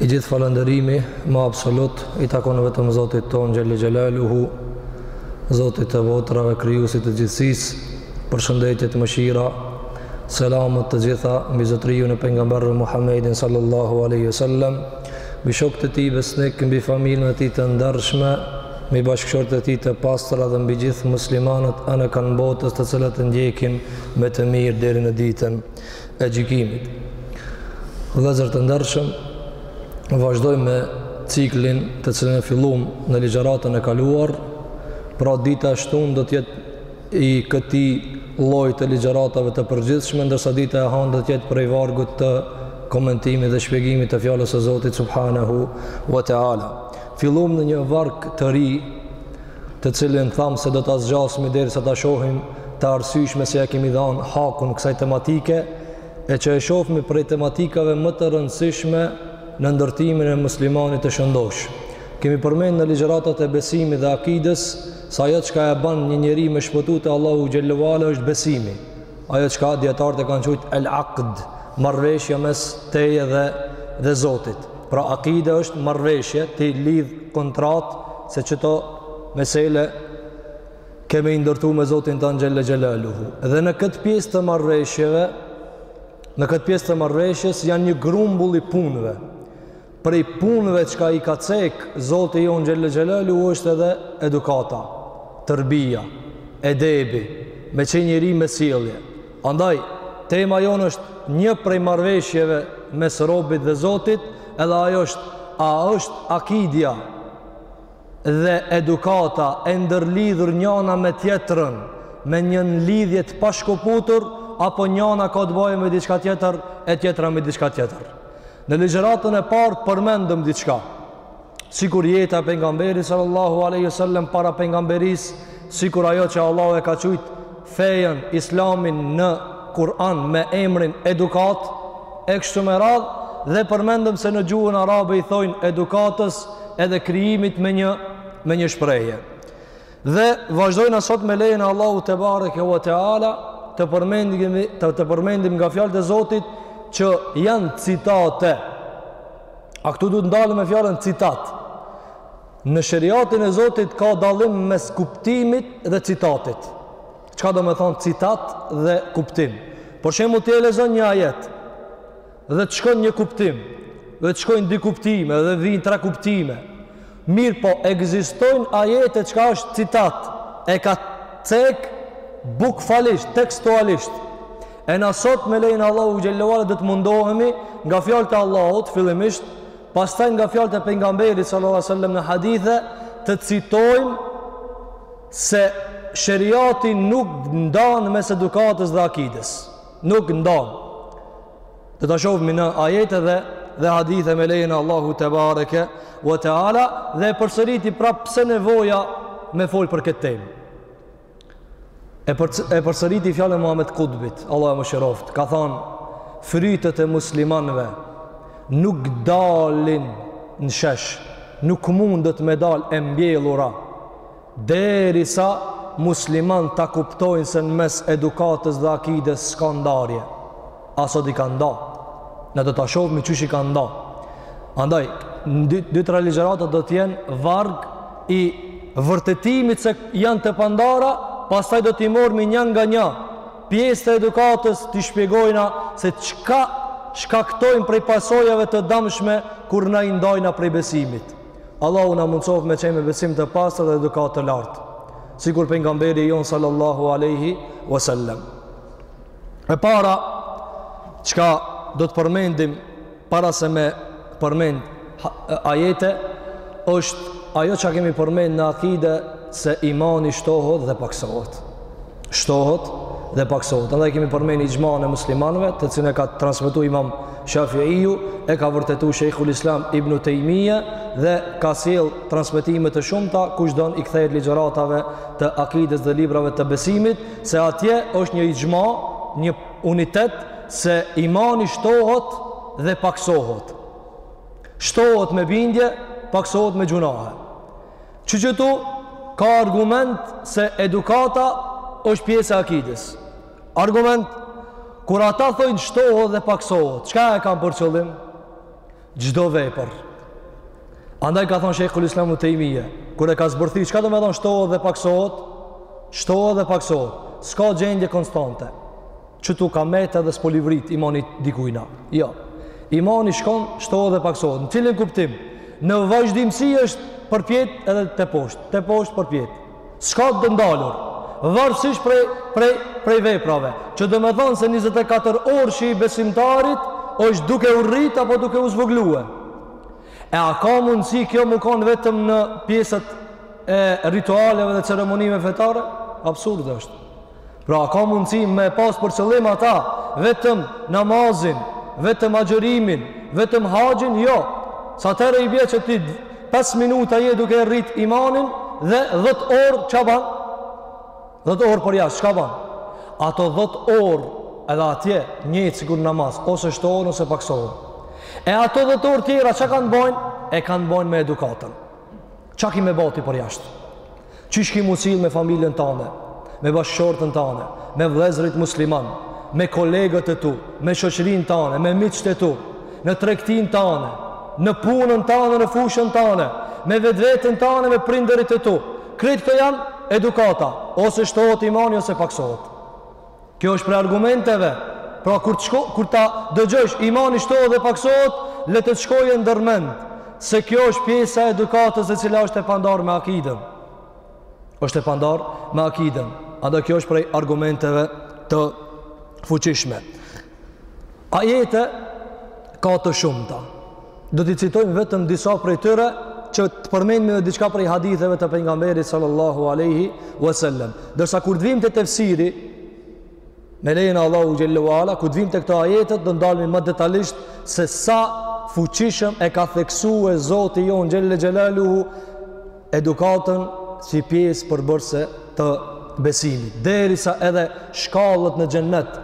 I gjithë falënderimi më absolut i takon vetëm Zotit tonë xhelle xhelaluhu, Zotit të botrave, krijusit të gjithësisë, përshëndetjet, mëshira, selamet të gjitha, mbi zotëriun e pejgamberëve Muhammedin sallallahu aleyhi sallam, mbi shokët e tij besnikë, mbi familjen e tij të ndershme, mbi bashkëshortet e tij të pastra dhe mbi gjithë muslimanët anekënd botës të cilët e ndjekin me të mirë deri në ditën. e gjykimit. Vëllezër të ndershëm, vazhdojmë me ciklin të cilën e filluam në ligjëratën e kaluar. Pra dita e shtunë do të jetë i këtij lloji të ligjëratave të përgjithshme, ndërsa dita e hënë do të jetë prej vargut të komentimit dhe shpjegimit të fjalës së Zotit subhanahu wa taala. Filluam në një varg të ri të cilin thamë se do ta zgjasmi derisa ta shohim të arsyeshme se ia kemi dhanë hakun kësaj tematike, e që e shofmi prej tematikave më të rëndësishme në ndërtimin e muslimanit të shëndoshë. Kemi përmend në ligjëratat e besimit dhe akides, se ajo çka e banë një njeri me shpëtu te Allahu xhelle ve ala është besimi. Ajo çka dietarët e kanë qujt el aqd, marrëveshja mes teje dhe Zotit. Pra akideja është marrëveshje, ti lidh kontratë se këto mesele kemi me i ndërtu me Zotin tonë xhelle xhelaluhu. Dhe në këtë pjesë të marrëveshjeve, në këtë pjesë të marrëveshjes janë një grumbull i punëve. Prej punëve çka i ka cek Zoti jonë xhelle xhelaluhu është edhe edukata, tërbija, edebi, me qenë njeri me sjellje. Andaj tema jonë është një prej marrëveshjeve mes robit dhe Zotit, edhe ajo është a është akidja dhe edukata e ndërlidhur njëna me tjetrën me një lidhje të pashkëputur apo njëna ka të bëjë me diçka tjetër e tjetra me diçka tjetër. Në ligjëratën e parë përmendëm diçka, sikur jeta e pejgamberit sallallahu alaihi wasallam para pejgamberisë, sikur ajo që Allahu e ka qujt fejen islamin në Kur'an me emrin edukatë, e kështu me radhë dhe përmendëm se në gjuhën arabe i thojnë edukatës edhe krijimit me një me një shprehje. Dhe vazhdojna sot me lejen e Allahut tebareke ve teala të përmendim të, të përmendim nga fjalët e Zotit që janë citate. A këtu duhet të ndalemi me fjalën citat. Në sheriatin e Zotit ka dallim mes kuptimit dhe citatit. Çka domethanë citat dhe kuptim? Për shembull ti e lexon një ajet. dhe të shkon një kuptim dhe të shkojnë dy kuptime dhe vijnë tre kuptime mirëpo ekzistojnë ajete çka është citat e ka cek bukfalisht, tekstualisht e na sot me lejnë Allahu xhelle ve ala do të mundohemi nga fjalët e Allahut fillimisht pastaj nga fjalët e pejgamberit sallallahu alejhi ve sellem në hadithe të citojmë se sheriati nuk ndan mes edukatës dhe akides nuk ndan. Do ta shofmi në ajete dhe, dhe hadithe me lejen e Allahut tebareke ve teala dhe e përsëriti pra pse nevoja me folë për këtë temë. E, për, e përsëriti fjalën e Muhammed Kutbit, Allahu e mëshiroftë, ka thonë, frytet e muslimanve nuk dalin në shesh, nuk mundet me dalë e mbjellura, Derisa muslimanët ta kuptojnë se në mes edukatës dhe akides s'ka ndarje, e sot i kanë nda, na do ta shohmi qysh i kanë nda. Andaj, dy, dy tre ligjërata do të jenë varg i vërtetimit se janë të pandara, pastaj do t'i mormi një nga një pjesë të edukatës t'i shpjegojna se çka shkaktojnë prej pasojave të damshme kur na i ndajna prej besimit. Allahu na mundësoftë me qenë me besim të pastër dhe edukatë të lartë, sikur pejgamberi jonë sallallahu aleyhi wasallam. E para, çka do të përmendim para se me përmend ajete, është ajo çka kemi përmend në akide se imani shtohet dhe paksohet. shtohet dhe paksohet. Andaj kemi përmend ixhmanë e muslimanve, të cilën e ka transmetu imam Shafiiu, e ka vërtetu Shejhul Islam ibn Tejmije dhe ka sjell transmetime të shumta, kush don i kthehet ligjëratave të akides dhe librave të besimit, se atje është një ixhma, një unitet, se imani shtohet dhe paksohet. Shtohet me bindje, paksohet me gjynahe. Që qëtu ka argument se edukata është pjesë e akides. Argument, kur ata thojnë shtohet dhe paksohet, çka e kan për qëllim? Çdo vepër. Andaj ka thonë Shejhul Islam Ibn Tejmije, kur e ka zbërthy, çka do me thonë shtohet dhe paksohet? Shtohet dhe paksohet. S'ka gjendje konstante. qëtu ka met edhe s'po livrit imani i dikujna. Jo. Imani shkon, shtohet dhe paksohet. Në cilin kuptim? Në vazhdimësi është përpjet edhe teposhtë. Teposhtë përpjet. S'ka të ndalur. Varësisht prej, prej, prej veprave. Që do me thonë se 24 orëshi i besimtarit është duke u rrit apo duke u zvoglu. E a ka mundësi kjo me konë vetëm në pjesët e ritualeve dhe ceremonive fetare? Absurd është. Pra ka mundësi me pas për qëllim ata, vetëm namazin, vetëm agjërimin, vetëm haxhin, jo. S'atëherë i bje që ti 5 minuta je duke e rrit imanin dhe 10 orë çka ban? 10 orë përjashtë, çka ban? Ato 10 orë edhe atje njëjtë sikur namaz, ose shtohen ose paksohen. E ato 10 orë tjera ça kanë, bojnë? E kanë bojnë me edukatën. Ça ki me ba ti përjashtë? Qysh ki m'u sillë me familjen tane, me bashkëshortën tane, me vllezërit musliman, me kolegët e tu, me shoqërinë tane, me miqët e tu, në tregtinë tane, në punën tane, në fushën tane, me vetveten tane, me prindërit e tu. Krejt këto janë edukata, ose shtohet imani, ose paksohet. Kjo është prej argumenteve. Pra kur të shko, kur ta dëgjosh imani shtohet dhe paksohet, le të të shkojë ndërmend se kjo është pjesa e edukatës e cila është e pandarë me akiden. Është e pandarë me akiden. Andaj kjo është prej argumenteve të fuqishme. Ajete ka të shumta. Do t'i citojmë vetëm disa prej tyre që të përmendmi edhe diçka prej haditheve të pejgamberit sallallahu aleyhi wasallam. Ndërsa kur të vim te tefsiri, me lejen e Allahut xhelle ve ala, kur të vim te këto ajete, do ndalmi më detalisht se sa fuqishëm e ka theksue Zoti jonë xhelle xhelaluhu edukatën si pjesë përbërëse të besimit, derisa edhe shkallët në xhennet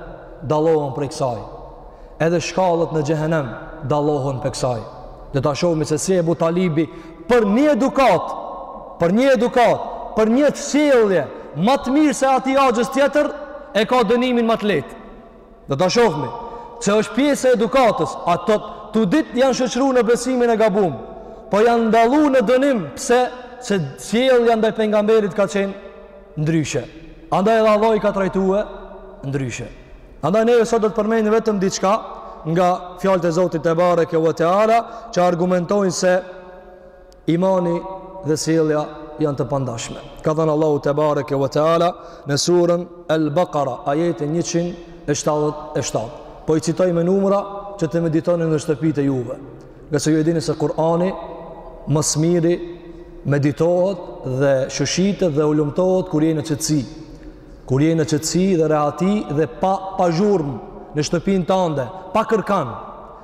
dallohen prej kësaj, edhe shkallët në xhehenem dallohen prej kësaj. Do ta shohmi se si Ebu Talibi për një edukatë, për një edukatë, për një sjellje, ma të mirë se atij axhës tjetër, e ka dënimin ma të lehtë. Do ta shohmi. Që është pjesë e edukatës. Ata të dytë janë shoqëru në besimin e gabum. Po janë dallu në dënim. Pse? Se sjellja ndaj pejgamberit ka qenë ndryshe. Andaj edhe Allahu i ka trajtue ndryshe. Andaj neve sot do të përmendim vetëm diçka nga fjalët e Zotit tebareke ve teala që argumentojnë se Imani dhe sjellja janë të pandashme. Ka thënë Allahu tebareke ve teala në suren El Bakara, ajeti 177. Po i citoj me numra që të meditoni në shtëpitë e juve. Ngase ju e dini se Kur'ani më së miri meditohet dhe shushitet dhe hulumtohet kur jeni në qetësi. Kur jeni në qetësi dhe rehati dhe pa pa zhurmë në shtëpinë tënde, pa kërkan.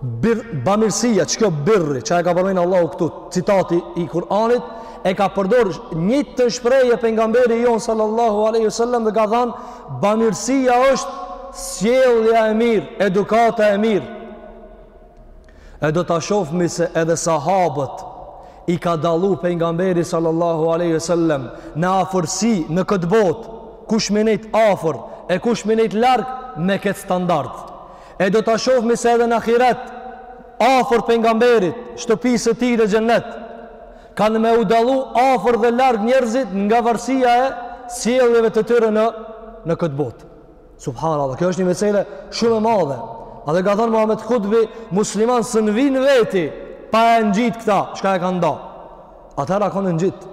Birr, bamirësia, që kjo birri, që e ka përmenë Allahu këtu, citati i Kur'anit, e ka përdor të njëjtën shprehje pejgamberi jonë sallallahu aleyhi sallam dhe ka thanë, bamirësia është sjellja e mirë, edukata e mirë. E do ta shofmi se edhe sahabët i ka dallu pejgamberi sallallahu aleyhi sallam në afërsi në këtë botë, kush me nejt afër e kush me nejt larg me këtë standard. E do ta shohmi se edhe në ahiret, afër pejgamberit, shtëpisë së tij në xhennet, kanë me u dallu afër dhe larg njerëzit nga varësia e sjelljeve të tyre në në këtë botë. Subhanallah, kjo është një mesele shumë e madhe. A dhe ka thënë Muhammed Kutbi, muslimanët s'vijnë në veti, pa e ngjit këta, çka e kanë nda. Atëherë a ka qenë ngjitë.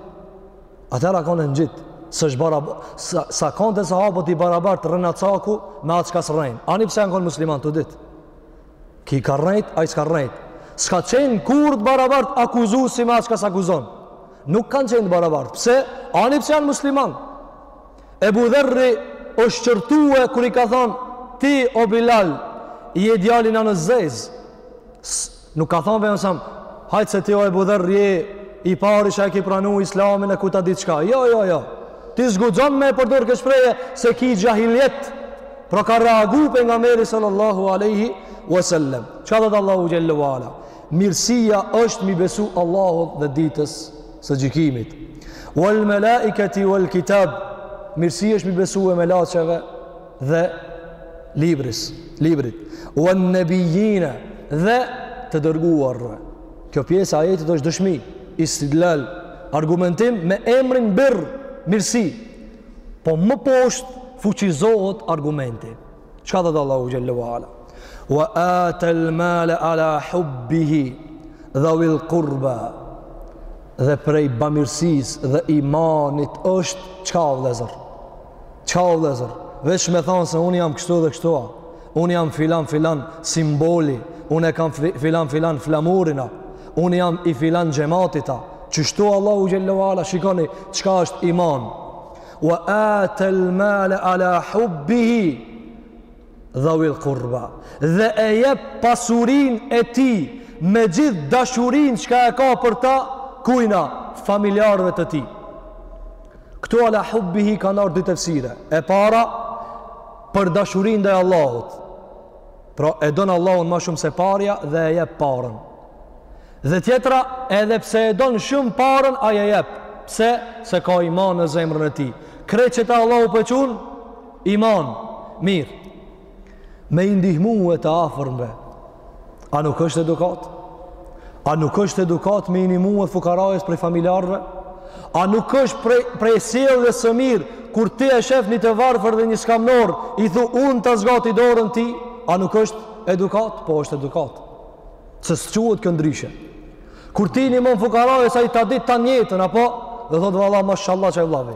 Atëherë a kanë ngjit, s'është barab... s'a, s'a kanë te sahabët i barabartë rrenacaku me atë çka s'rren. Ani pse janë kanë musliman të dytë? Ky ka rrejtë, ai s'ka rrejtë. S'ka qenë kurrë të barabartë akuzusi me atë çka s'akuzon. Nuk kanë qenë të barabartë. Pse? Ani pse janë musliman. Ebu Dherri është qortue kur i ka thonë ti o Bilal i e djali nanës zezë. Nuk ka thanë alejhi selam hajt se ti o Ebu Dherr je i pari që e ki pranu Islamin e ku ta di çka. Jo, jo, jo. Ti s'guxon me e përdor këtë shprehje se ki xhahilijet. Pra ka reagu pejgamberi sallallahu aleyhi wasallam. Çka tha Allahu xhelle ue ala? Mirësia është mi besu Allahu dhe ditës së gjykimit. Wal melaiketi wal kitab. Mirësia është m'i besu e melaçeve dhe libri, librit, uen-nebijjine dhe të dërguarve. Kjo pjesë e ajetit është dëshmi, istidlal, argumentim me emrin birr, mirësi. Po më poshtë fuqizohet argumenti. Çka tha Allahu Xhelle ue Ala? Wa atel male ala hubbihi dhewil kurba dhe prej bamirësisë dhe imanit është çka o vëllezër? Çka o vëllezër, veç me thanë se unë jam kështu dhe kështu a, unë jam filan filan simboli, unë e kam filan filan flamurin a, unë jam i filan xhematit a, çka shton Allahu Xhelle ue ala, shikoni, çka është iman, wa atel male ala hubbihi, dhawil qurba dhe e jep pasurinë e tij me gjithë dashurinë çka e ka për ta kujna familjarëve të tij këtu ala hubbihi kanë ardhur dy tefsire e para për dashurinë ndaj Allahut pra e don Allahun më shumë se paren dhe e jep parën dhe tjetra edhe pse e don shumë parën ai e jep pse se ka iman në zemrën e tij krejt çka Allahu pe çon Iman, mirë. Me i ndihmue të afërmve. A nuk është edukat? A nuk është edukat me i ndihmue fukarajës prej familjarëve? A nuk është prej, prej sjelljes së mirë, kur ti e shef një të varfër dhe një skamnor, i thu unë ta zgati dorën ty, a nuk është edukat? Po është edukat. Se s'quhet kjo ndryshe. Kur ti nimon fukarajës, ai ta dit të njëjtën, apo? Dhe thotë valla, mashallah qe vllavi.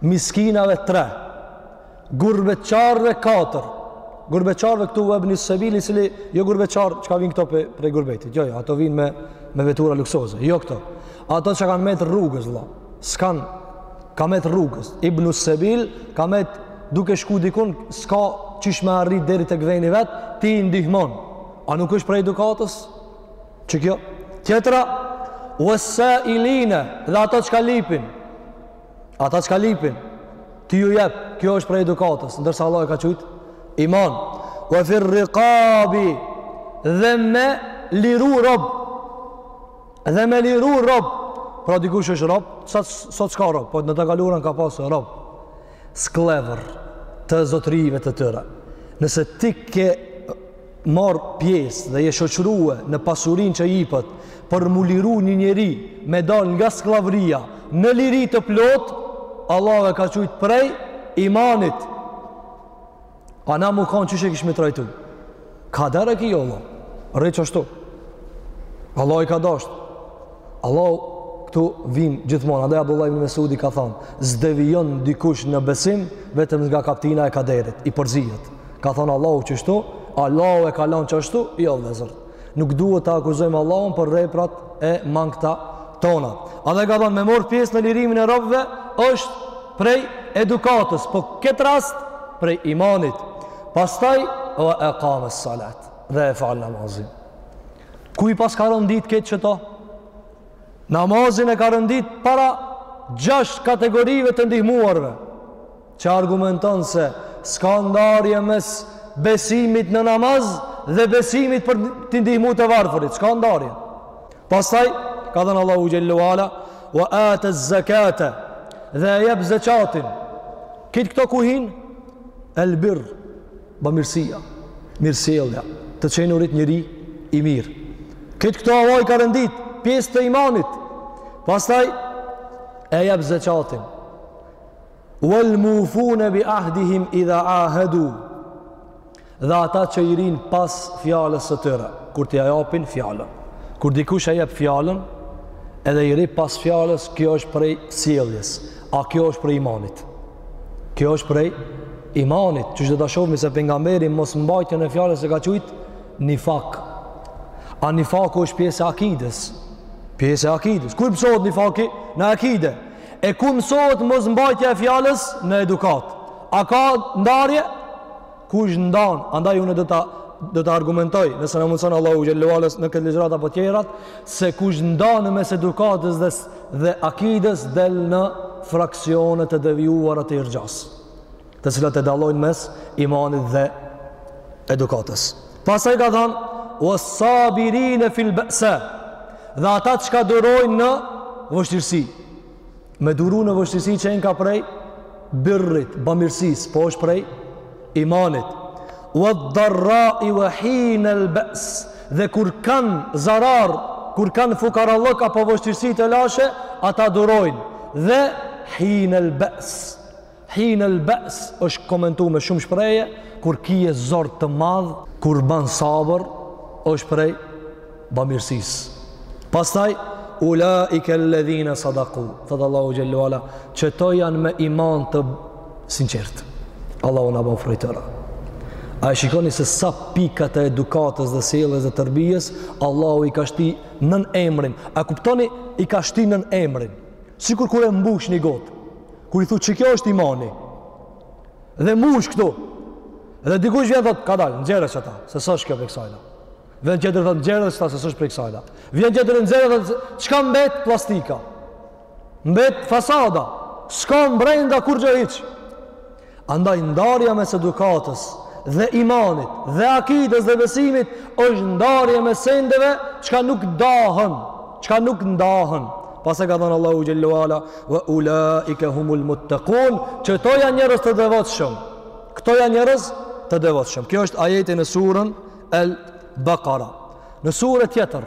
miskinave tre gurbetqarve katër gurbetqarve këtu vebne sebili cili jo gurbetqar çka vijnë këto prej, prej gurbetit jo, jo, ato vijnë me, me vetura luksoze jo këto ato që kanë metë rrugës la, s'kanë ka metë rrugës ibnu sebil ka metë duke shku dikun s'ka qysh me arrit deri tek veni vet ti i ndihmon a nuk është prej edukatës kjo tjetra ves-sailine dhe ato çka lypin Ata çka lypin, ti ju jep, kjo është prej edukatës, ndërsa Allah e ka qujtë, iman, ve firr-rikabi, dhe me liru rob, dhe me liru rob, pra dikush është rob, sot, sot s'ka rob, po në të kaluarën ka pasë rob, skllevër, të zotërive të tyre, nëse ti ke, marrë pjesë dhe je shoqërue në pasurinë që jipet për m'u liru një njeri me dal nga skllavëria në liri të plotë Allah e ka qujtë prej imanit a na me kanë qysh e kishim trajtu kader ky jo Allah rrë që ashtu Allah i ka dashtë Allahu këtu vijmë gjithmonë. Andaj Abdullah ibn Mesudi ka thonë, s'devijon dikush në besim vetëm nga kaptina e kaderit, i përzihet. Ka thonë Allahu qështu, Allahu e ka lon qashtu, jo, vllezër. Nuk duhet ta akuzojmë Allahun për veprat e mangëta tona. Andaj ka thonë, me morë pjesë në lirimin e robërve, është prej edukatës, po n'këtë rast prej imanit. Pastaj, ve ekames-salat, dhe e falë namazin. Kujt pas ka renditë krejt qëto? Namazin e ka renditë para gjashtë kategorive të ndihmuarve, që argumenton se s'ka ndarje mes besimit në namaz dhe besimit për t'i ndihmu të varfërit, s'ka ndarje. Pastaj, ka thënë Allahu Xhel-le ve Ala, ve atez-zekate, dhe e jep zeqatin. Krejt këto quhen, el-birr, Bamirësia, mirësjellja, të qenurit njeri i mirë. Krejt këto Allah i ka renditë, pjesë të imanit. Pastaj, e jep zeqatin. Wal mufune bi ahdihim idha ahedu. Dhe ata që i rrinë pas fjalës së tyre, kur ta japin fjalën. Kur dikush e jep fjalën, edhe i rri pas fjalës, kjo është prej sjelljes, a kjo është prej imanit. Kjo është prej imanit, që do ta shofmi se pengamberi mosmbajtjen e fjalës e ka qujtë nifak. A nifaku është pjesë e akides. Pjesë e akides. Ku mësohet nifaki? Në akide. E ku mësohet mosmbajtja e fjallës? Në edukat. A ka ndarje? Kush ndan, andaj unë do ta do ta argumentoj, nëse na mundson Allahu xhel-le ue ala në këtë ligjrat apo tjerat, se kush ndan mes edukatës dhe dhe akides del në fraksionet e devijuara të irxhas, të cilat e dallojnë mes imanit dhe edukatës. Pastaj ka thanë: "Was-sabirin fil ba'sa" dhe ata çka durojnë në vështirësi. Me duru në vështirësi çenka prej, birrit, bamirësisë, po është prej, imanit. Wa dharra i wa hin el bes, dhe kur kanë zarar, kur kanë fukarallëk apo vështirësi të lashe, ata durojnë, dhe hin el bes, Hine al-ba's është komentu me shumë shprehje kur kije zor të madh, kur ban sabër është prej bamirësisë. Pastaj ulaika alladhina sadaqu, thot Allahu xhel-le ue ala, çeto janë me iman të sinqertë. Allahu na baftë prej tyre. A e shikoni se sa pika të edukatës dhe sjelljes dhe tërbijes Allahu i ka shti nën emrin. A kuptoni i ka shti nën emrin? Sikur kur e mbush një gotë. Kur i thu qikjo është imani, dhe mush këtu, dhe dikush vjen thot, kadal, nxjerre qita, se s'është kjo prej kësajna. Vjen tjetri thot, nxjerre qita, se s'është prej kësajna. Vjen tjetri nxjerre thot, çka mbet? Plastika. Mbet fasada, s'ka mbrenda kurgjo hiç. Andaj ndarja mes edukatës dhe imanit dhe akides dhe besimit është ndarje mes sendeve çka nuk dahën, çka nuk ndahën. Pastaj ka thënë Allahu xhel-le ue ala wa ulaika humul muttaqun, qëto janë njerëz të devotshëm. Këto janë njerëz të devotshëm. Ky është ajeti në surën El Baqara. Në sure tjetër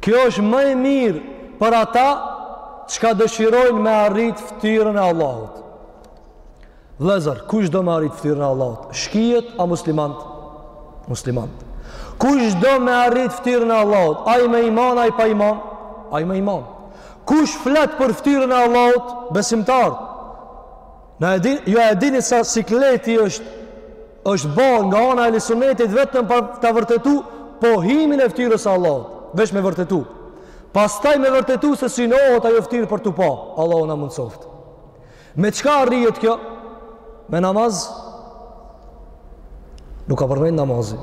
Kjo është më e mirë për ata çka dëshirojnë me arrit ftyrën e Allahut. Vlezër, kush do me arrit ftyrën e Allahut? Shkijet a muslimant? Muslimant. Kush do me arrit ftyrën e Allahut? Ai me iman, ai pa iman? Ai me iman. Kush flet për ftyrën e Allahut? Besimtarët. Na e dini, ju e dini sa sikleti është është bo nga ana e Ehli Sunnetit vetëm për të vërtetu pohimin e ftyrës së Allahut veç me vërtetu pastaj me vërtetu se synohet ajo ftyrë për t'u pa Allahu na mundsoftë me çka arrihet kjo me namaz nuk ka përmend namazin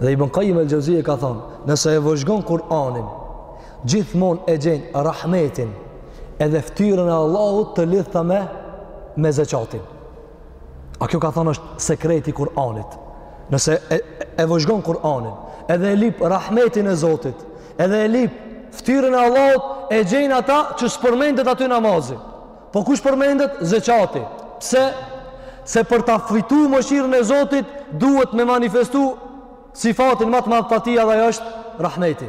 dhe Ibn Kajim el Xhevzije ka thonë nëse e vëzhgon Kur'anin gjithmonë e gjen rahmetin edhe ftyrën e Allahut të lidhta me me zeqatin A kjo ka thonë është sekreti i Kur'anit. Nëse e, e vëzhgon Kur'anin, edhe e lyp rahmetin e Zotit, edhe e lyp ftyrën e Allahut, e gjen ata që s'përmendet aty namazi. Po kush përmendet? Zeqati. Pse? Se për ta fitu mëshirën e Zotit, duhet me manifestu sifatin ma të madh të tij e ai është rahmeti.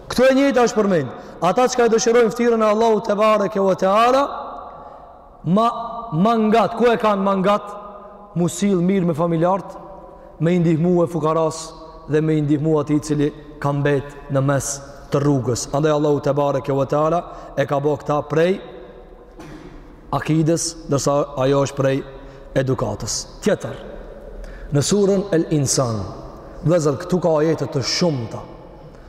Këtu e njëjta është përmend. Ata që ka e dëshirojnë ftyrën e Allahut tebareke ue teala, ma, mangët, ku e kanë mangët, m'u sjell mirë me familjarët, me i ndihmu e fukarasë dhe me i ndihmu atij i cili ka mbet në mes të rrugës. Andaj Allahu tebareke ue teala e ka bo këta prej akides, ndërsa ajo është prej edukatës. Tjetër, në surën El Insan, vëllezër këtu ka ajete të shumta,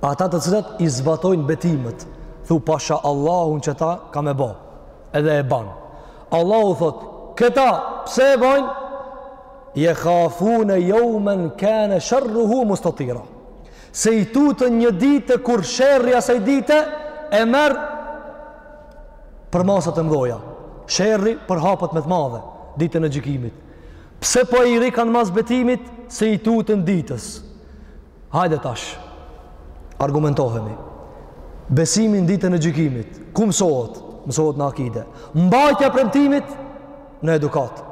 Ata të cilët i zbatojnë betimet, thu pasha Allahun qëta kam me bo, edhe e ban. Allahu thotë, këta, pse e bojnë? Jekhafune jeumen kane sherruhu mustatira. Se i tuten një dite kur sherri i asaj dite i merr përmasat e mdhoja. Sherri përhapet me të madhe, ditën e gjykimit. Pse po i rri ky mas betimit se i tutet ditës? Hajde tash, argumentohemi. Besimi n'ditën e gjykimit, ku mësohet? Mësohet në akide. Mbajtja e premtimit në edukatë.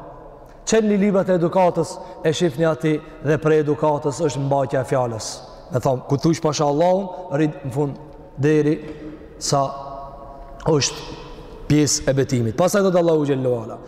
Çelni librat e edukatës e shifni aty dhe prej edukatës është mbajtja e fjalës. Me thonë, kur thush pasha Allahun, rri n'fund derisa është pjesë e betimit. Pastaj thotë Allahu xhelle ue ala.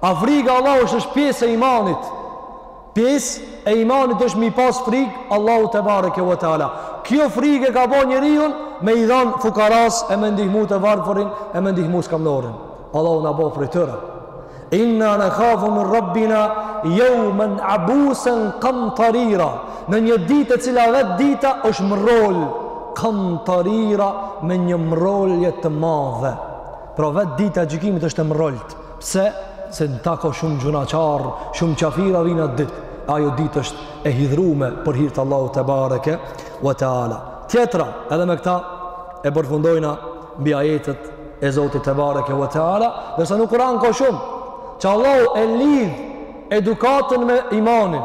A friga e Allahut është pjesë e imanit? Pjesë e imanit është me i pas frikë Allahut tebareke ve teala. Kjo frikë e ka bo njeriun me i dhan fukarasë e me ndihmu të varfërin e me ndihmu skamnorin. Allahu na bëftë prej tyre. Inna nekhafu min rabbina jaumen abusen kamtarira. Në një ditë e cila vetë dita është mrrolë kamtarira me një mrrolje të madhe. Pra vetë dita e gjykimit është e mrrolt Pse? Se në ta ka shumë gjunahqarë, shumë qafira vinë atë ditë. Ajo ditë është e hidhrume për hir të Allahut tebareke ve teala. Tjetra, edhe me këta e përfundojna mbi ajetet e Zotit tebareke ve teala, ndërsa në Kuran ka shumë, që Allahu e lidh edukatën me imanin.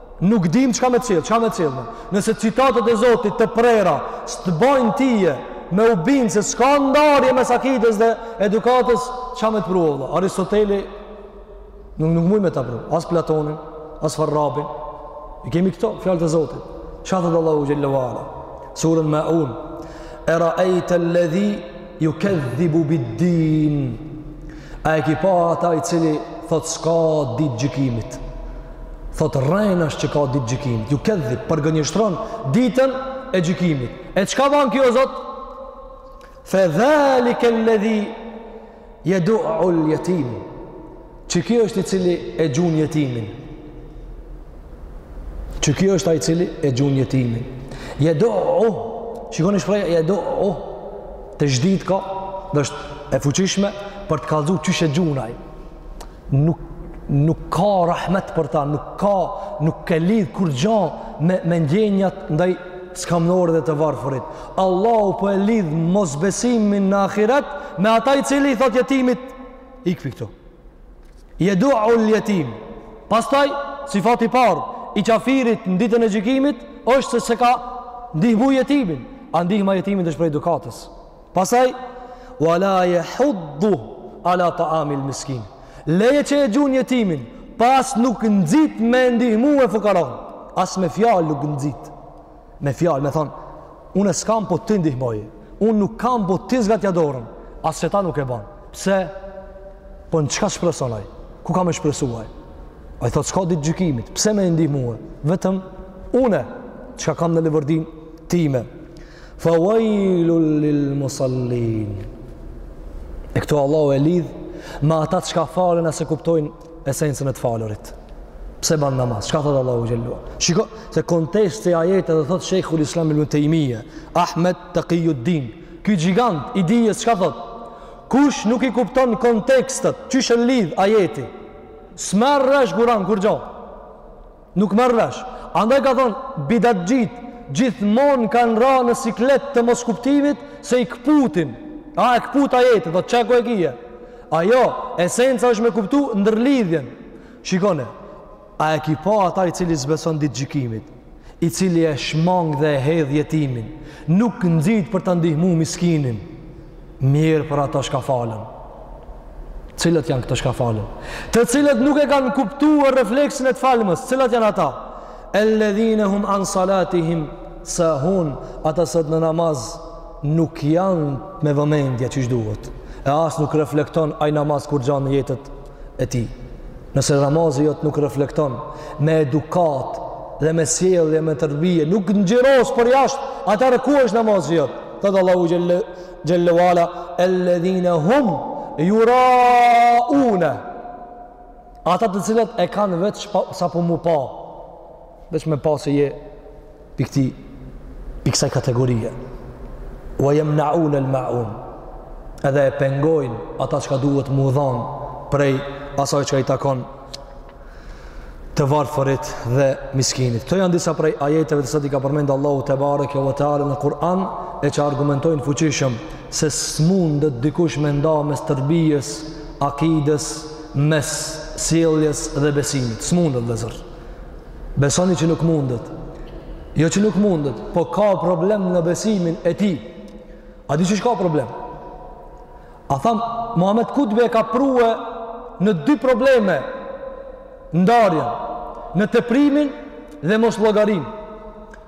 Nuk di më çka me t'sjellë, çka me t'sjellë ma. Nëse citatet e Zotit të prera, s'të bajnë tije me u bindë se s'ka ndarje mes akides dhe edukatës, çka me të pru, o vlla. Aristotelin nuk, nuk muj me ta pru. As Platonin, as Farabin. I kemi këto, fjalët e Zotit. Çka thotë Allahu xhelle ve ala? Surën Maun. E raejte ledhi jukedhibu bid din. A e ki pa ata i cili thot s'ka ditë gjykimit? Thot rrenë është që ka ditë gjykimit. Jukedhib, përgënjeshtron ditën e gjykimit. E çka ban ky o Zot? Fe dhalike ledhi jedu ul jetim. Qeky është ai i cili e gjun jetimin. Qeky është ai i cili e gjun jetimin. Jedu u. Shikoni shprehja, jedu u. Teshdid ka, dhe është e fuqishme, për të kallëzu qysh e gjun ai. Nuk, nuk ka rahmet për ta, nuk ka, nuk e lidh kurgjo me, me ndjenjat ndaj skamnorëve dhe të varfërit. Allahu po e lidh mosbesimin në ahiret me ata i cili i thot jetimit, ik pi këtu. Jedu ul jetim. Pastaj sifati i parë i qafirit në ditën e gjykimit është se s'e ka ndihmu jetimin, a ndihma e jetimit është prej edukatës. Pastaj ve la jehuddu ala taamil miskin. Leje që e gjun jetimin, po as nuk nxit me ndihmue fukaranë, as me fjalë nuk nxit. me fjalë me thonë unë s'kam po ti ndihmoji unë nuk kam po ti zgatja dorën as qeta nuk e ban pse po në çka shpreson ai ku ka me shpresu ai ai thot s'ka ditë gjykimit pse me ndihmue vetëm une çka kam në leverdinë time fa wajlun lil musallin e këtu Allahu e lidh me ata çka falen e s'e kuptojnë esencën e të falurit. Pse ban namaz? Çka thot Allahu xhelle ve ala? Shiko se konteksti i ajetit edhe thot Sheikhul Islam ibn Taymija, Ahmed Taqiyuddin. Ky gjigant i dijes çka thot? Kush nuk i kupton kontekstet, qysh e lidh ajeti? S'merr vesh n'Kuran kurgjo. Nuk merr vesh. Andaj ka thonë, bidatxhitë gjithmonë kanë ra në siklet të moskuptimit se i këputin. A e këput ajetin, thotë qeku e kije. A jo, esenca është me kuptu ndërlidhjen. Shikone, a e ki pa ata i cili s'beson ditë gjykimit, i cili e shmang dhe e hedh jetimin, nuk nxit për ta ndihmu miskinin. Mjerë për ata çka falën. Cilët janë këta çka falen? Të cilët nuk e kanë kuptu refleksin e të falmes. Cilët janë ata? Elledhine hum an salatihim sahun ata sot në namaz nuk janë me vëmendje qysh duhet. E as nuk reflekton ai namaz kurgja në jetët e tij. Nëse namazi jot nuk reflekton me edukatë dhe me sjellje, me tërbije, nuk nxjerr përjashtë, atëherë ku është namazi jot? Thotë Allahu Xhelle, Xhelle ue ala, Elledhine hum juraune. Ata të cilët e kanë veç pa, sa për po m'u pa. Veç me pa se je i këtij, i kësaj kategorie. Wa jemnaun el maun. Edhe e pengojnë ata çka duhet m'u dhanë prej asaj çka i takon të varfërit dhe miskinit. Këto janë disa prej ajeteve të cilat i ka përmendë Allahu tebareke ue teala në Kur'an e që argumentojnë fuqishëm se s'mundet dikush me nda mes tërbijes, akides, mes sjelljes dhe besimit. S'mundet vllezër. Besoni që nuk mundet. Jo që nuk mundet, po ka problem në besimin e tij. A di qysh ka problem? A thamë,, Muhammed Kutbi e ka prue në dy probleme ndarjen, në teprimin dhe mosllogarinë.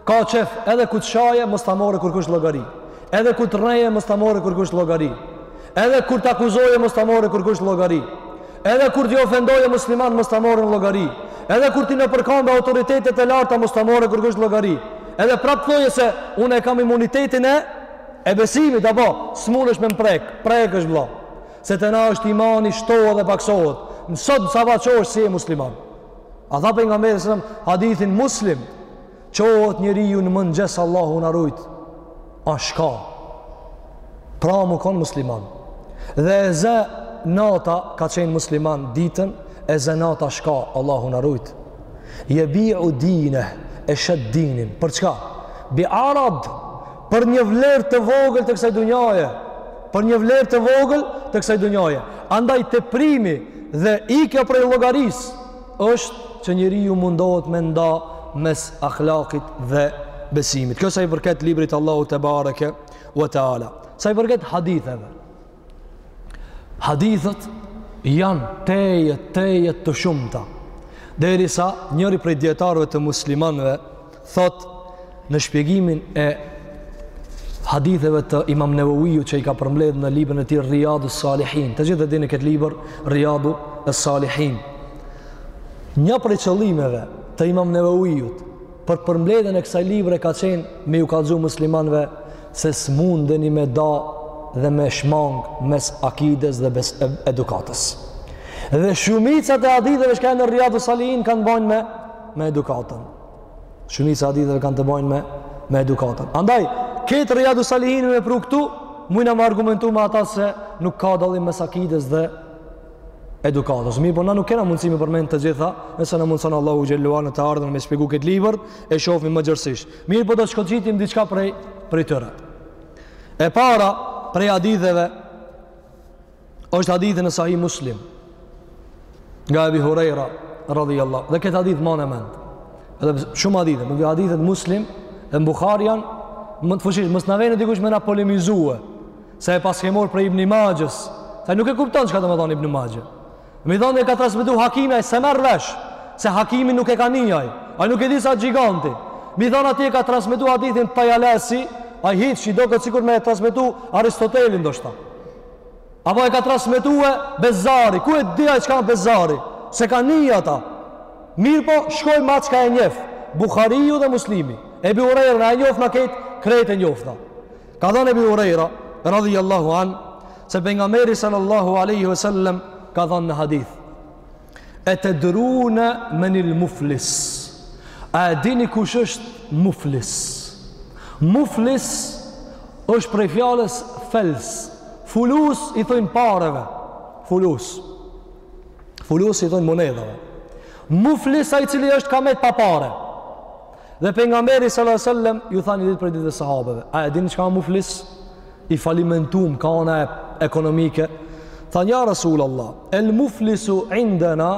Ka qejf edhe kur të shaje mos ta marre kurkush n'llogari. Edhe kur të rreje mos ta marre kurkush n'llogari. Edhe kur të akuzoje mos ta marre kurkush n'llogari. Edhe kur t'i ofendoje musliman mos ta marre n'llogari. Edhe kur t'i nëpërkambe autoritetet e larta mos ta marre kurkush n'llogari. Edhe prap thoje se unë e kam imunitetin e e besimit apo s'munesh me m'prek, prekesh vëlla. Se te na është imani shtohet dhe paksohet. Në sot s'a, veç qysh je musliman. A tha pejgamberi sallallahu alajhi wasallam hadithi n'Muslim Çohet njeriu në mëngjes Allahu na rujt A shka Pramë u kon musliman Dhe e ze nata ka qenë musliman ditën E ze nata shka Allahu na rujt Jebiu dine E shet dinin Për çka? Bi arad Për një vlerë të vogël të kësaj dunjaje Për një vlerë të vogël të kësaj dunjaje Andaj teprimi dhe ikja prej llogarisë është që njeriu mundohet me nda mes akhlakit dhe besimit. Kjo sa i përket librit t'Allahut tebareke ue teala. Sa i përket haditheve. Hadithet janë tejet, tejet të shumta. Derisa njëri prej dijetarëve të muslimanve Thotë në shpjegimin e haditheve të Imam Nevawiut që i ka përmbledhur në librin e tij Riyadus Salihin. Të gjithë e dini këtë libër Riyadus Salihin. Një prej qëllimeve të Imam Nevawiut për përmbledhjen e kësaj libre ka qenë me ju kallëzu muslimanëve se s'mundeni me da dhe me shmang mes akides dhe mes edukatës. Dhe shumicat e haditheve çka ka në Riyadus Salihin kanë të bojnë me, me edukatën. Shumica e haditheve kanë të bëjnë me me edukatën. Andaj, këtë Riyadus Salihin me pru këtu, mujna me argumentu me ata se nuk ka dallim mes akides dhe edukatës. Mirëpo na nuk kena mundësi m'i përmend të gjitha, nëse na mundëson Allahu xhelle në të ardhën me shpjegu këtë libër, e shofmi më gjërësisht. Mirëpo do t'shkoqitim diçka prej, prej tyre. E para, prej haditheve, Është hadithi në Sahih Muslim nga Ebi Hurejra radhi Allah dhe këtë hadith mane mend edhe shumë hadithe më këtë hadithet Muslim dhe në Buhari janë më të fëshish mos na vjen dikush me na polemizue se e paskemi marrë prej Ibni Maxhes se nuk e kuptan çka do me thonë Ibni Maxhe me i thonë e ka transmitu Hakimi e s'e merr vesh se Hakimi nuk e ka ni ai nuk e di sa gjiganti me i thonë atij e ka transmitu hadithin Tajalisi a hiç i doket sikur me e transmitu Aristoteli ndoshta Apo e ka transmetue Bezari, ku e di ai çka Bezari, s'e ka ni ata. Mirëpo, shkoj m'a çka e njef, Buhariu dhe Muslimi. Ebi Hurejra, na e njof na ketë, krejt e njof na. Ka thënë Ebi Hurejra, radhi Allahu anhu, se pejgamberi sallallahu aleyhi ve sellem, ka thënë në hadith. E tedrune menil muflis. A e dini kush është muflis? Muflis është prej fjalës fels. Fulus i thojnë pareve. Fulus. Fulus i thojnë monedhave. Muflis ai cili është ka met pa pare. Dhe pejgamberi sallat sallam ju tha një ditë prej ditëve sahabeve. A e dini çka muflis? Muflis. i falimentum ka ona ekonomike thanë ja rasul Allah el muflisu indena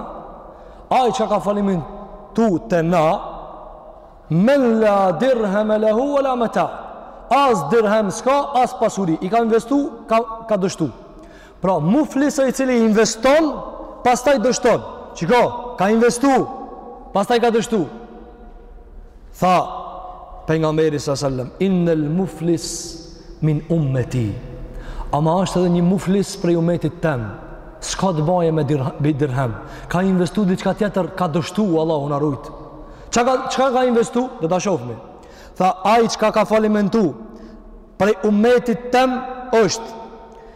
aj që ka falimentu te na men la dirhem lehu ve la meta as dirhem s'ka as pasuri i ka investu ka, ka dështu Pra, muflisi i cili investon, pastaj dështon. Shiko, ka investu, pastaj ka dështu. Tha pejgamberi sa sallam, "Innal muflis min ummati." Ama është edhe një muflis prej umetit tem. S'ka të bajë me dirhem. Ka investu diçka tjetër, ka dështu Allahu na rujt. Çka çka ka investu? Do ta shohmi. Tha ai çka ka falimentu prej umetit tem është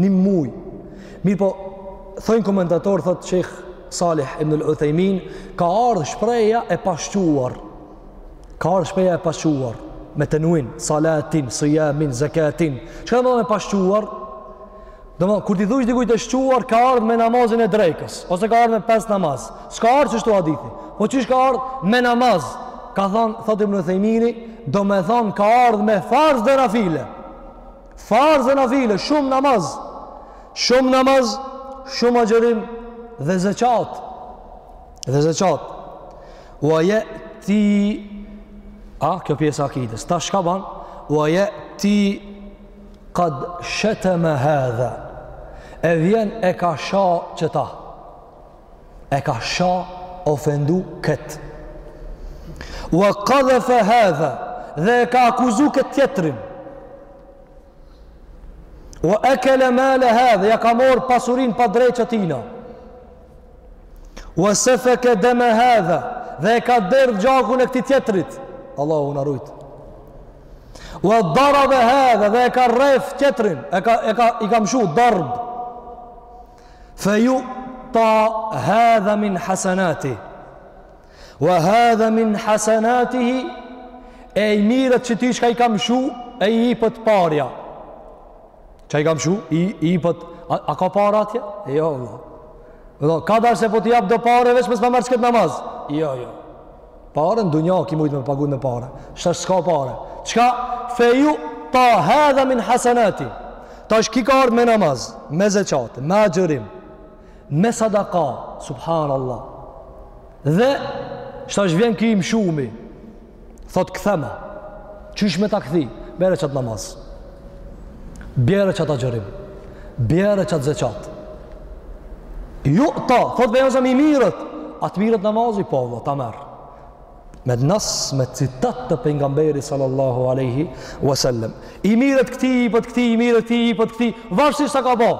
Një muj. Mirëpo, thonë komentatorët, thotë Shejkh Salih ibn al-Uthejmin, ka ardhë shprehja e pashquar. Ka ardhë shprehja e pashquar. Me tenuin, salatin, sijamin, zekatin. Çka domethonë e pashquar? Domethonë, kur t'i thush dikuj të shquar, ka ardhë me namazin e drekës. Ose ka ardhë me pesë namaz. S'ka ardhë qështu hadithi. Po qysh ka ardhë me namaz? Ka thonë, thotë ibn al-Uthejmini, domethonë ka ardhë me farz dhe nafile. Farz e nafile, shumë namaz, shumë namaz, shumë agjërim dhe zeqat. Dhe zeqat. Ua jeti, a, kjo pjesë akides, tash çka ban, ua jeti kad sheteme hedhe, e vjen e ka sha qeta. e ka sha ofendu këtë. Wa qadhefe hedhe, dhe e ka akuzu këtë tjetërin. Wa ekele male hedhe, ja ka morë pasurin pa drejtë qetina. Wa sefeke deme hedhe, dhe e ka derdhë gjakun e këti tjetërit. Allahu na rujtë. Wa darabe hedhe, dhe e ka rref tjetërin, e ka, e ka, i ka mshu darb. Fe juta hadha min hasanati, wa hadha min hasanatihi, e i merret qetij çka i ka mshu, e i jipet parja. Që i ka mshu, i, i jipet, a, a ka pare atje? Jo, vallah. Dhe, kadal se po t'i jap do pare, veç mos ma merr qikët namaz? Jo, jo. Pare në dunja ki mujtë me pagu me pare. Tash s'ka pare. Çka? Fe juta hedha min hasenati. Tash ky ka ardhë me namaz, me zeqat, me agjërim, me sadaka, subhanallah. Dhe, tash vjen ky i mshumi, thot kthema, qysh me ta kthy, bjere qat namaz. Bjere qat agjërim. Bjere qat zeqat. Juta, thot Pejgamberi, i merret. A t'merret namazi, po, vallah, ta merr. Me nas, me citat të Pejgamberit sallallahu aleyhi wasallam. I merret këtij, i jipet këtij, i merret këtij, i jipet këtij. Varësisht sa ka bo.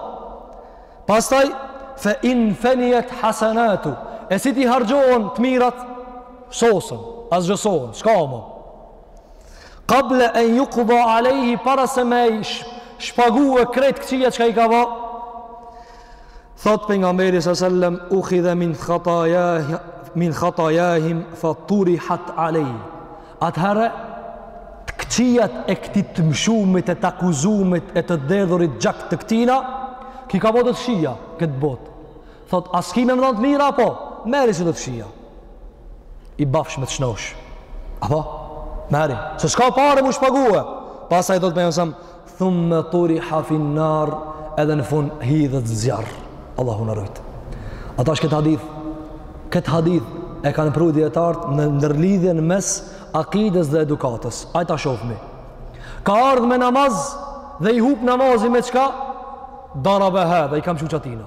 Pastaj, fe in fenijet hasenatu. E si t'i harxhohen të mirat? Sosen, asgjësohen, s'ka mo Kable en jukda alejhi para se me i shpagu krejt të këqijat çka i ka ba. Thot Pejgamberi sallallahu alejhi ue sellem, ukhidhe min khatajahim, min khatajahim fa turihat alejhi. Atëherë, të këqijat e këtij të mshumit, e të akuzumit, e të derdhurit gjak të këtina, ky ka bo të kqija këtë botë. Thot, a s'ki me m'dhanë të mira, apo? Merri qeto të kqija. I bafsh me të shnosh. Apo? Merri. Se s'ka pare m'u shpague. Pasaj thot pejgamberi alejhi selam, thumme turiha fin-nar, edhe në fun hidhet n'zjarr. Allahu na rujtë. A tash këtë hadith, këtë hadith e kanë pru dijetarët në ndërlidhjen mes akides dhe edukatës. Hajt ta shofmi. Ka ardhë me namaz dhe i hup namazi me çka? Darabe hadha, i ka mshu qatina.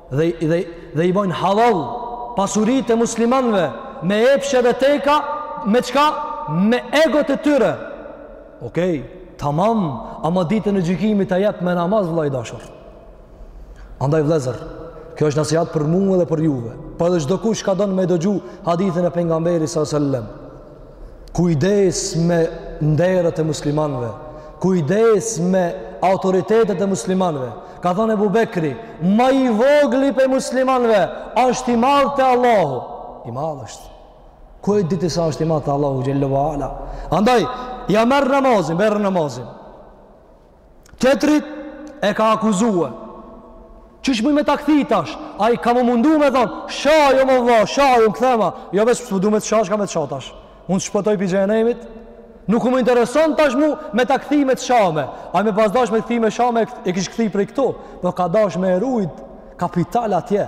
dhe dhe dhe i bojnë halal pasuritë e muslimanëve me epshe dhe teka me çka me egot e tyre. Okej, okej, tamam, ama ditën e gjykimit ta jep me namaz vëlla i dashur. Andaj vëllezër, kjo është nasihat për mua dhe për juve. Po edhe çdokush ka don me dëgju hadithin e pejgamberit sallallahu alajhi wasallam. Kujdes me nderët e muslimanëve. Kujdes me autoritetet e muslimanëve. Ka thënë Ebu Bekri, ma i vogli prej muslimanëve është i madh te Allahu. I madh është. Ku e di ti sa është i madh te Allahu xhel-le ve ala? Andaj ja merr namazin, merr namazin. Tjetrit e ka akuzuar. Qysh muj me ta kthi tash? Ai ka m'u mundu me thonë, shajëm vlla, shajëm kthema. Jo veç s'po du me të sha, çka me të sha tash. Unë të shpëtoj pi xhehenemit. Nuk më intereson tash mu me ta kthi me të shame. Ai me pas dash me kthi me shame, e kish kthi prej këtu. Po ka dash me e rujt kapital atje.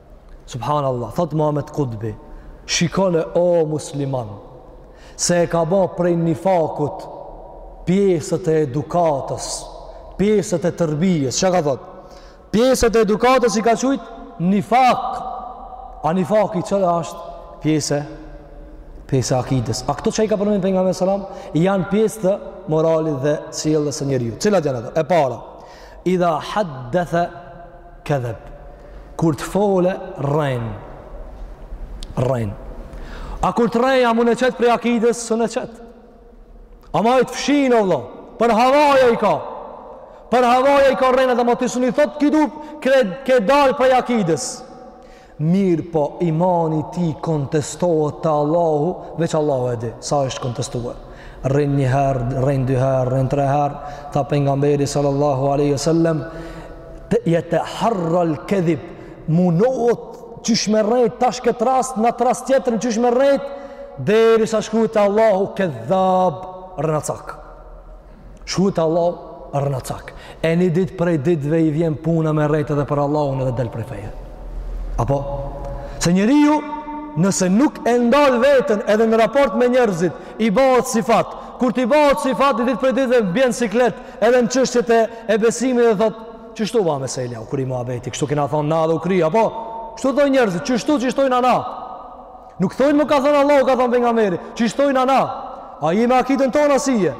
Subhanallah, thotë Muhammed Kutbi, shikone o musliman, se e ka bo prej nifakut pjesët e edukatës, pjesët e tërbijës, çka thotë? Pjesët e edukatës i ka qujtë nifak, a nifaki që ashtë pjesë, pjesë e akides. A këto që i ka përmen pejgamberi alejhi selam, janë pjesë të moralit dhe sjelljes së njeriut. Cilat janë ato? E para, idha haddethe Kedheb. Kur të fole, rren. Rren. A kur të rren, a mun e qet prej akides, s'un e qet. Ama e të fshinë, o vlla. Për havaja i ka. Për havaja i ka rrenat, ama ti s'un i thotë, ki du, ke, ke dalë prej akides. Mirëpo imani i tij kontestohet te Allahu, veç Allahu e di, sa është kontestuar. Rren një herë, rren dy herë, rren tre herë, tha pejgamberi sallallahu alaihi wasallam, jeteharral kedhib, munohet qysh me rrejt tash këtë rast, në atë rast tjetrën qysh me rrejt, derisa shkruhet te Allahu kedhab rrenacak. Shkruajt Allahu rrenacak. E një ditë prej ditëve i vjen puna me rrejt edhe për Allahun edhe del prej feje. Apo? Se njeriu, nëse nuk e ndal veten edhe në raport me njerëzit, i bahet sifat. Kur t'i bahet sifat, një ditë prej ditëve bjen siklet edhe në çështjet e, e besimit edhe thotë, qështu ba meselja, u kry muhabeti, kështu kena thonë na dhe u kry, apo? Kështu thojnë njerëzit, qështu, qysh thojnë ana? Nuk thojnë më ka thënë Allahu, ka thënë pejgamberi. Qysh thojnë ana? A je me akiden tonë a s'je?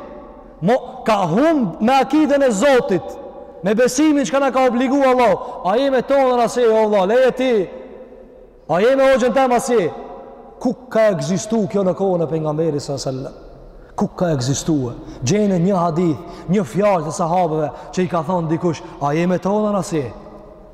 Mo ka humb me akiden e Zotit, me besimin çka na ka obliguar Allahu. A je me tonë a s'je, o vlla, leje ti. A je me hoxhën tem a s'je? Ku ka ekzistuar kjo në kohën e pejgamberit sallallahu alajhi wasallam? Ku ka ekzistuar? Gjene një hadith, një fjalë të sahabeve që i ka thënë dikush, a je me tonë a s'je?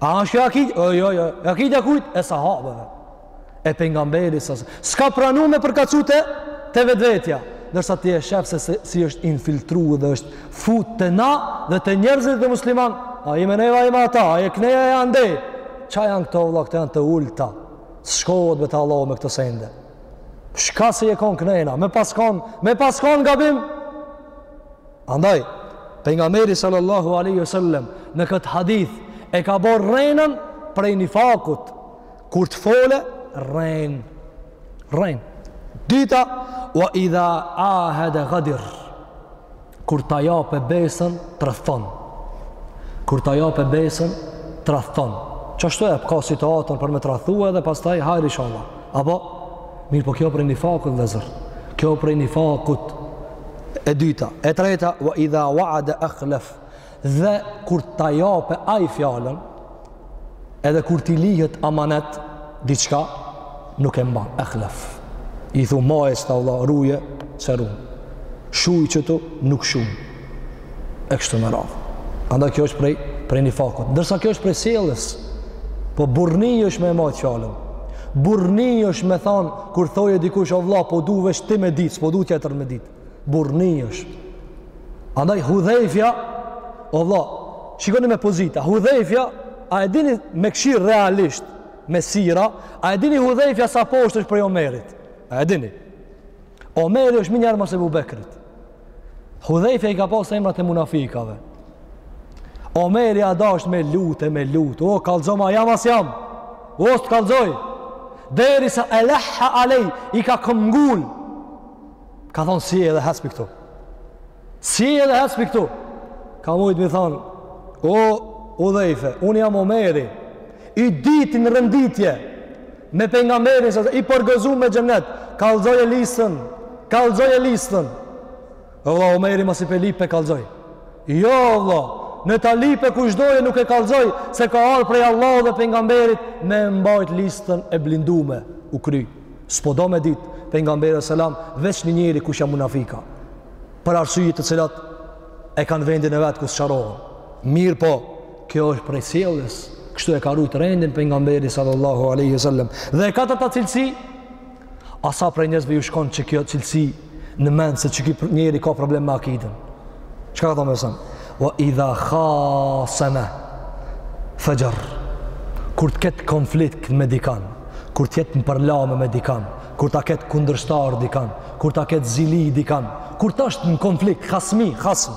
A është kjo akide? O, jo, jo. Akidja e kujt? E sahabeve. E pejgamberit së së. S'ka pranu me përkatësu te vetvetja. Ndërsa ti e shef se, se si është infiltru dhe është fut te na dhe te njerëzit dhe musliman. A je me neve a je me ata, a je knej a je andej. Ça janë këto vlla, këto janë të ulta. S'shkohet be te Allahu me këto sende. Çka se je konë knej a, me pas kon, me pas kon gabim. Andaj, pejgamberi sallallahu alaihi wasallam në këtë hadith e ka bërë rrenën prej nifakut. Kur të fole, rren. Rren. E dyta wa idha ahada ghadir. Kur ta jape besën, tradhton. Kur ta jape besën, tradhton. Qashtu e ka situatën për me tradhtu edhe pastaj hajr inshallah. Apo, mirëpo kjo prej nifakut dhe zërë. Kjo prej nifakut. E dyta, e treta, wa idha waada akhlef. Dhe kur ta jape ai fjalën, edhe kur t'i lihet amanet, diçka, nuk e mban, akhlef. I thu maje këta, vlla, ruje, s'e run. Shuj qetu, nuk shun. e kështu me radhë. Andaj kjo është prej, prej nifakut. Ndërsa kjo është prej sjelljes. Po burrni është me e majt fjalën. Burrni është me thanë, kur thotë dikush o vlla, po du veç ti me ditë, s'po du tjetri me ditë. Burrni është. Andaj Hudhejfja, o vlla, shikoni me pozita, Hudhejfja, a e dini me kqyr realisht, me sira, a e dini Hudhejfja sa poshtë është prej Omerit? A e dini? Omeri është menjëherë mas Ebu Bekrit. Hudhejfe i ka pasë emrat e munafikave. Omeri a dasht me lut e me lut. O, kallzoma, jam a s'jam. O, s'të kallzoj. Derisa elehha alejh, i ka këmbëngul. Ka thonë, s'je edhe hec pi këtu. S'je edhe hec pi këtu. Ka mujt me i thonë, o, Hudhejfe, unë jam Omeri. I dyti në renditje. me pejgamberin sa i përgëzum me xhenet kallxoje listën kallxoje listën e valla Omeri masi pe lip e kallxoj jo valla në ta lipë kushdo e nuk e kallxoj se ka ardh prej Allahu dhe pejgamberit me e mbajt listën e blindume u kry s'po do me dit pejgamberi alejhi selam veç një njeri kush ja munafika për arsye të cilat e kanë vendin e vet ku sqarohen mirë po Kjo është prej sjelljes, kështu e ka rujt rendin pejgamberi sallallahu alaihi wasallam. Dhe e katërta cilësi, a sa prej njerëzve ju shkon që kjo cilësi në mend se qiky njeri ka problem me akidën. Çka ka thënë Hasan? Wa idha khasama fajar. Kur të ketë konflikt me dikan, kur të jetë në përlame me dikan, kur ta ketë kundërshtar dikan, kur ta ketë zili dikan, kur t'ashtë në konflikt, khasmi, khasm,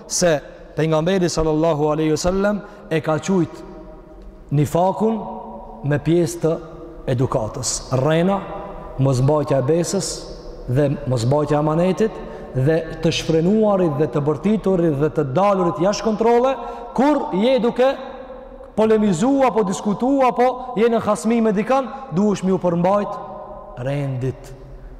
se pejgamberi sallallahu alaihi wasallam e ka qujt nifakun me pjesë të edukatës rrena mos mbajtja e besës dhe mos mbajtja e amanetit dhe të shfrenuarit dhe të bërtiturit dhe të dalurit jashtë kontrolle kur je duke polemizu apo diskutu apo je në hasmi me dikan duhesh me ju përmbajt rendit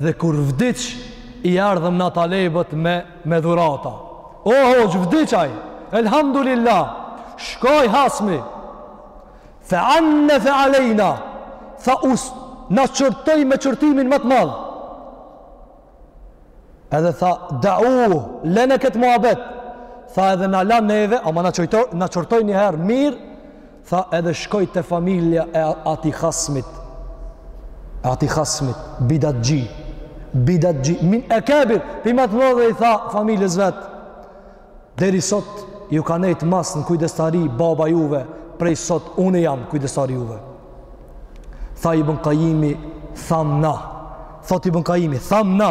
dhe kur vdiq i ardhëm na talebët me me dhurata o hoxhë vdiq ai elhamdulillah shkoj hasmi fe anne fe alejna tha u na qërtoj me qërtimin ma të madh edhe tha dau lene këtë muabet tha edhe na la neve ama na qërtoj, na qërtoj njëherë mirë Tha edhe shkoj te familja e ati hasmit, e ati hasmit, bidatxhi, bidatxhi, min el kebir, pi ma t'mëdhej tha familjes vet, deri sot ju ka nejtë mas në kujdestari baba juve, prej sot unë jam kujdestari juve. Tha i bënkajimi, tham na, thot ibn Kajjimi, tham na,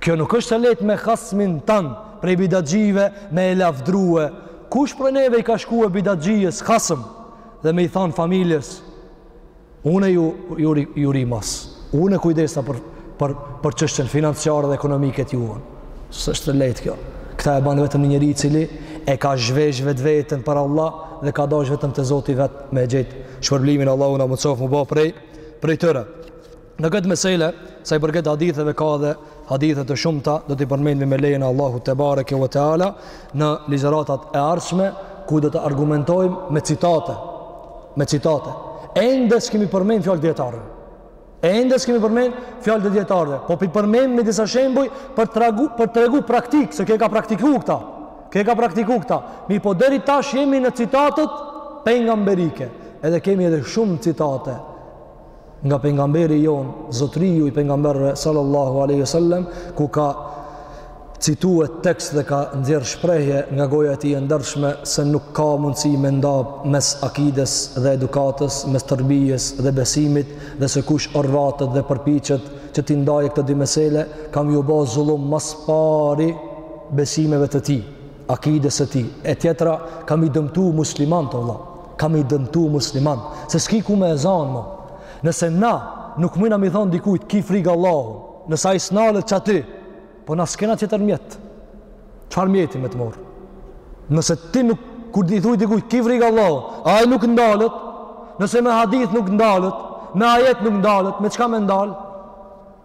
Kjo nuk është e lehtë me hasmin tand prej bidatxhive me e lavdrue. Kush prej neve i ka shkue bidatxhisë hasm dhe me i than familjes unë ju ju ju rri mas. Unë kujdesna për për për çështjen financiare dhe ekonomike të juaj. S'është e lehtë kjo. Këta e ban vetëm një njeri i cili e ka zhvesh vetveten për Allah dhe ka dash vetëm te Zoti vet me e gjet shpërblimin Allahu na mundsoftë mu ba prej prej tyre. Në këtë mesele, sa i përket haditheve ka edhe hadithe të shumta, do t'i përmendim me lejen e Allahut te bareke ve teala në ligjëratat e ardhshme ku do të argumentojmë me citate, me citate. Ende s'kemi përmend fjalë dijetarëve. Ende s'kemi përmend fjalë të dijetarëve, po pi përmendmi disa shembuj për tregu për tregu praktik se kë ka praktikuar këta. Kë ka praktikuar këta. Mirëpo deri tash jemi në citatet pejgamberike. Edhe kemi edhe shumë citate nga pejgamberi jonë zotëriu i pejgamberëve sallallahu alaihi wasallam ku ka cituar tekst dhe ka nxjerr shprehje nga goja e tij e ndershme se nuk ka mundësi me nda mes akides dhe edukatës, mes tërbijes dhe besimit dhe se kush orvatet dhe përpiqet që t'i ndajë këto dy mesele, ka m'ju bo zullum ma s'pari besimeve të tij. akides së tij e tjetra ka m'i dëmtu muslimanët vallahi ka m'i dëmtu muslimanët se s'ki ku me e zanë mo nëse na nuk mujna m'i thonë dikujt ki frikë Allahu nëse ai s'nalet qaty po na s'kena tjetër mjet çfarë mjeti me të marrë nëse ti nuk kur t'i thuj dikujt ki frikë Allahu ai nuk ndalet nëse me hadith nuk ndalet me ajet nuk ndalet me çka me ndalë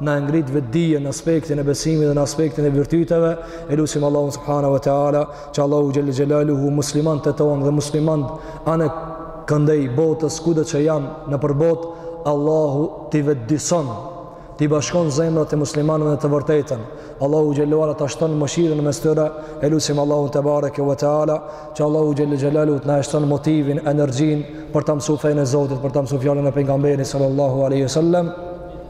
na e ngrit vetëdijen në aspektin e besimit dhe në aspektin e virtyteve e lutim Allahun subhanahu wa taala që Allahu xhel xelaluhu muslimanët tonë dhe muslimanët anekënd botës kudo që janë nëpër botë Allahu t'i vetëdijeson t'i bashkon zemrat e muslimanëve në të vërtetën Allahu xhelaluhu ta shton mëshirën në mes tyre e lutim Allahun te bareke wa taala që Allahu xhel xelaluhu të na shton motivin energjinë për të mësuar fenë e Zotit për të mësuar fjalën e pejgamberit sallallahu alaihi wasallam